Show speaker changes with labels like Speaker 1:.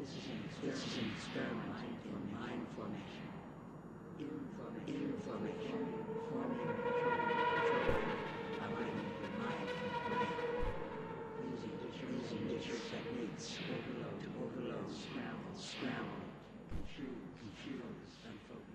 Speaker 1: This is an experiment, this is an experiment in mind formation. Information. Information. Forming. Aligning the mind and Using digital, techniques. Overload. Overload. Scramble. Scramble. Confuse. Confuse. Unfocus.